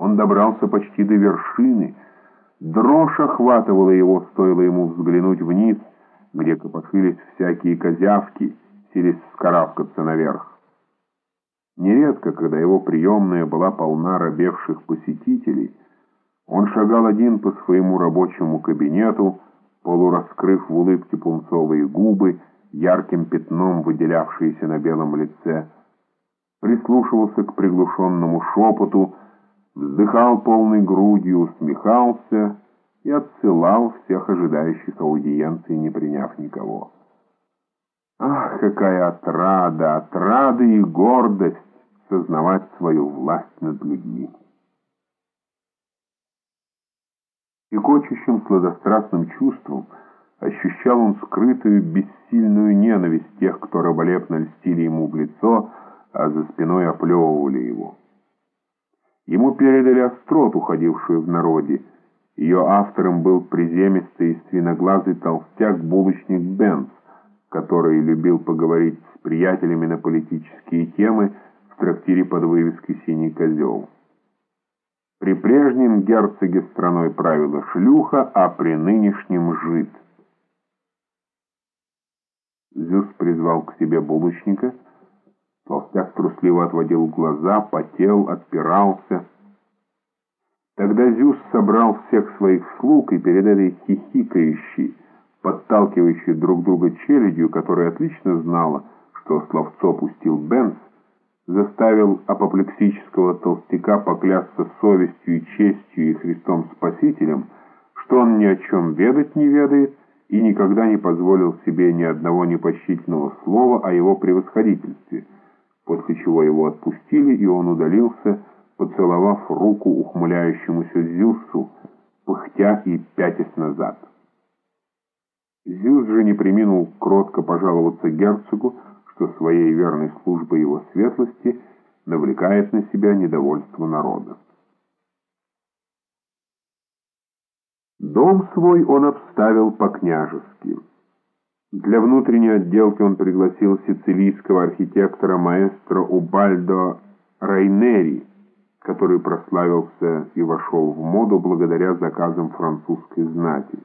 Он добрался почти до вершины. Дрожь охватывала его, стоило ему взглянуть вниз, где копошились всякие козявки, сились вскарабкаться наверх. Нередко, когда его приемная была полна робевших посетителей, он шагал один по своему рабочему кабинету, полураскрыв в улыбке пунцовые губы, ярким пятном выделявшиеся на белом лице, прислушивался к приглушенному шепоту, вздыхал полной грудью, усмехался и отсылал всех ожидающих аудиенции, не приняв никого. Ах, какая отрада, отрада и гордость сознавать свою власть над людьми! И кочущим сладострастным чувством ощущал он скрытую бессильную ненависть тех, кто раболепно льстили ему в лицо, а за спиной оплевывали его. Ему передали остроту, ходившую в народе. Ее автором был приземистый и свиноглазый толстяк-булочник Бенц, который любил поговорить с приятелями на политические темы в трактире под вывеской «Синий козел». При прежнем герцоге страной правила шлюха, а при нынешнем жид. Зюс призвал к себе булочника. Толстяк трусливо отводил глаза, потел, отпирался. Тогда Зюс собрал всех своих слуг и перед этой хихикающей, подталкивающей друг друга челядью, которая отлично знала, что словцо пустил Бенц, заставил апоплексического толстяка поклясться совестью и честью и Христом Спасителем, что он ни о чем ведать не ведает и никогда не позволил себе ни одного непощительного слова о его превосходительстве, после чего его отпустили, и он удалился, поцеловав руку ухмыляющемуся Зюсу, пыхтя и пятясь назад. Зюс же не приминул кротко пожаловаться герцогу, что своей верной службой его светлости навлекает на себя недовольство народа. Дом свой он обставил по-княжески. Для внутренней отделки он пригласил сицилийского архитектора маэстро Убальдо Райнери, который прославился и вошел в моду благодаря заказам французской знати.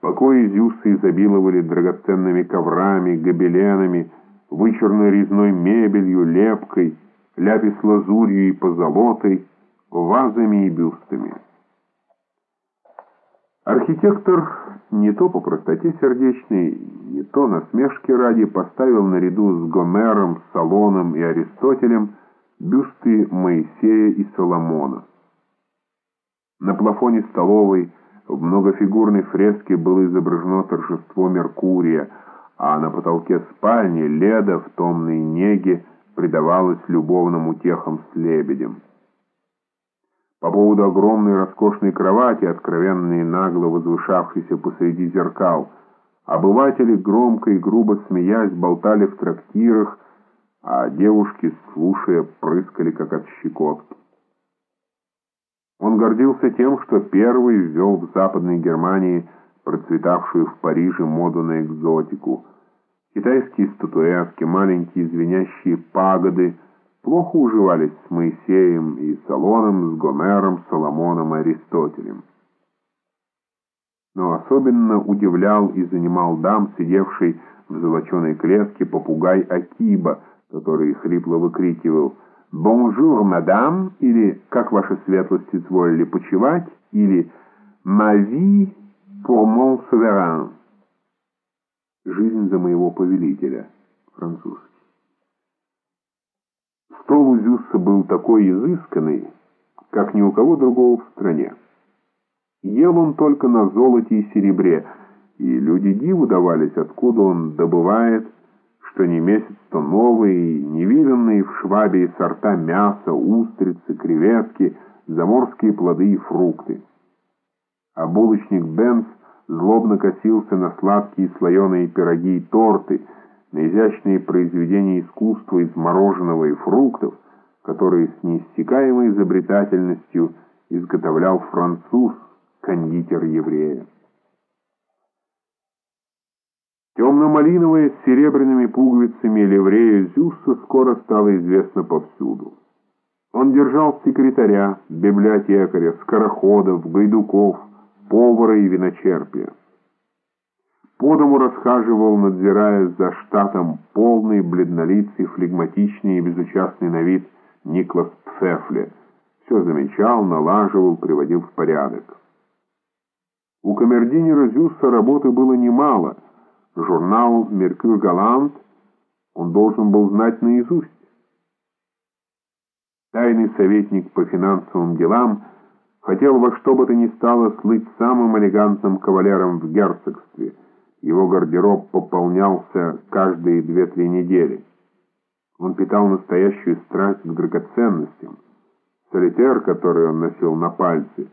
Покои Зюса изобиловали драгоценными коврами, гобеленами, вычурной резной мебелью, лепкой, ляпис-лазурью и позолотой, вазами и бюстами. Архитектор не то по простоте сердечной, не то насмешки ради поставил наряду с Гомером, Салоном и Аристотелем бюсты Моисея и Соломона. На плафоне столовой в многофигурной фреске было изображено торжество Меркурия, а на потолке спальни Леда в томной неге предавалась любовным утехам с лебедем. По поводу огромной роскошной кровати, откровенно нагло возвышавшейся посреди зеркал, обыватели, громко и грубо смеясь, болтали в трактирах, а девушки, слушая, прыскали, как от щекотки. Он гордился тем, что первый ввел в Западной Германии процветавшую в Париже моду на экзотику. Китайские статуэтки, маленькие звенящие пагоды плохо уживались с Моисеем и Солоном, с Гомером, Соломоном и Аристотелем. Но особенно удивлял и занимал дам, сидевший в золоченой клетке попугай Акиба, который хрипло выкрикивал — «Bonjour, madame» или «Как ваша светлость изволили почивать» или «Ma vie pour mon souverain» «Жизнь за моего повелителя» французский. Стол у Зюсса был такой изысканный, как ни у кого другого в стране. Ел он только на золоте и серебре, и люди диву давались, откуда он добывает что не месяц, то новые, невиданные в Швабии сорта мяса, устрицы, креветки, заморские плоды и фрукты. А булочник Бенц злобно косился на сладкие слоеные пироги и торты, на изящные произведения искусства из мороженого и фруктов, которые с неиссякаемой изобретательностью изготовлял француз, кондитер еврея. Темно-малиновая с серебряными пуговицами ливрея Зюса скоро стала известна повсюду. Он держал секретаря, библиотекаря, скороходов, гайдуков, повара и виночерпия. По дому расхаживал, надзирая за штатом полный, бледнолицый, флегматичный и безучастный на вид Никлас Пфефле. Все замечал, налаживал, приводил в порядок. У камердинера Зюса работы было немало. Журнал «Меркюр Галант» он должен был знать наизусть. Тайный советник по финансовым делам хотел во что бы то ни стало слыть самым элегантным кавалером в герцогстве. Его гардероб пополнялся каждые две-три недели. Он питал настоящую страсть к драгоценностям. Солитер, который он носил на пальце,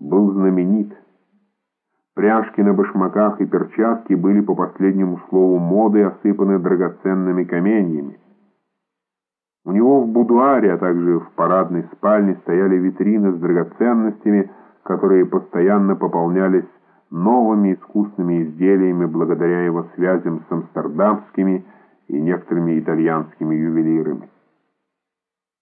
был знаменит. Пряжки на башмаках и перчатки были по последнему слову моды осыпаны драгоценными каменьями. У него в будуаре, а также в парадной спальне стояли витрины с драгоценностями, которые постоянно пополнялись новыми искусными изделиями благодаря его связям с амстердамскими и некоторыми итальянскими ювелирами.